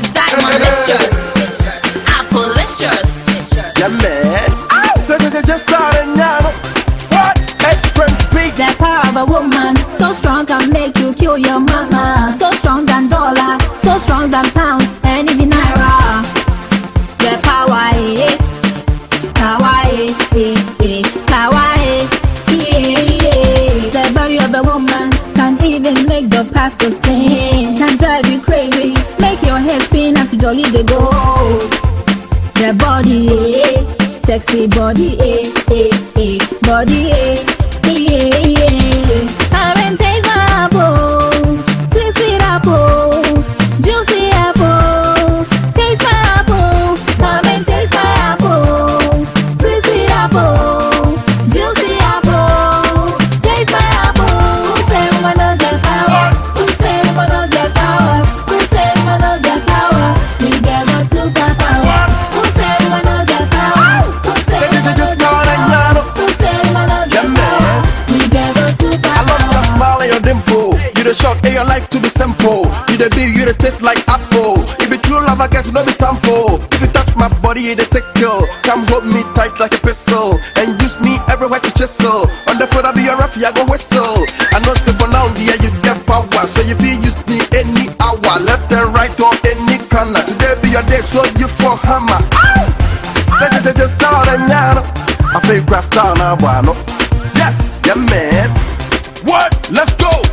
Delicious. Appleicious. Yeah, man. Started just starting now. What? Friends speak. The power of a woman, so strong can make you kill your mama. So strong than dollar, so strong than pounds, and even naira. The power, eh, power, eh, power, eh, yeah, yeah. The body of a woman even make the pastor sing. Can drive you crazy, make your head spin and to jolly the go. The body, eh, sexy body, eh, eh, eh, body, eh, the shock in your life to be simple. You the big, you the taste like apple. If it true love, I get to know be sample. If you touch my body, you the tickle. Come hold me tight like a pistol. And use me everywhere to chisel. On the foot, I be your rough, I go whistle. I know, so for now, dear, you get power. So if you use me any hour, left and right or any corner. Today be your day, so you for hammer. Ah! To just start and now. I feel grass down, I want Yes, yeah, man. What? Let's go.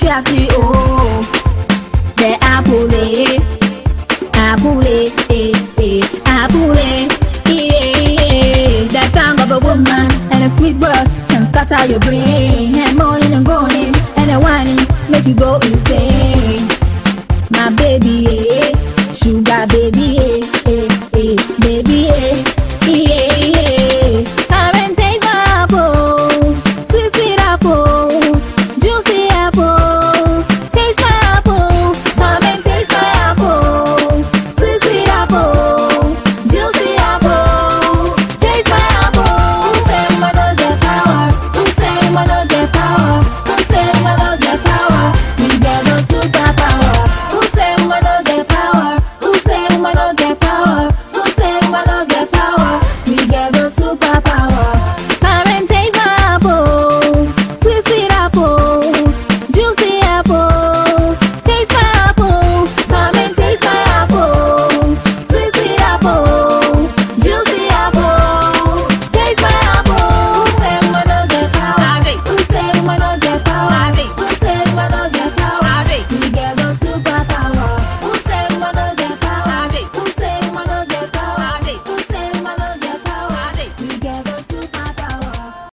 Shasi oh. The apple eh, apple eh, eh, apple. The tongue of a woman and a sweet breast can scatter your brain. And morning Get power.